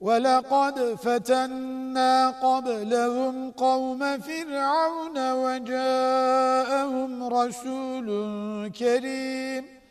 ولقد فتنا قبلهم قوم فرعون وجاءهم رسول كريم.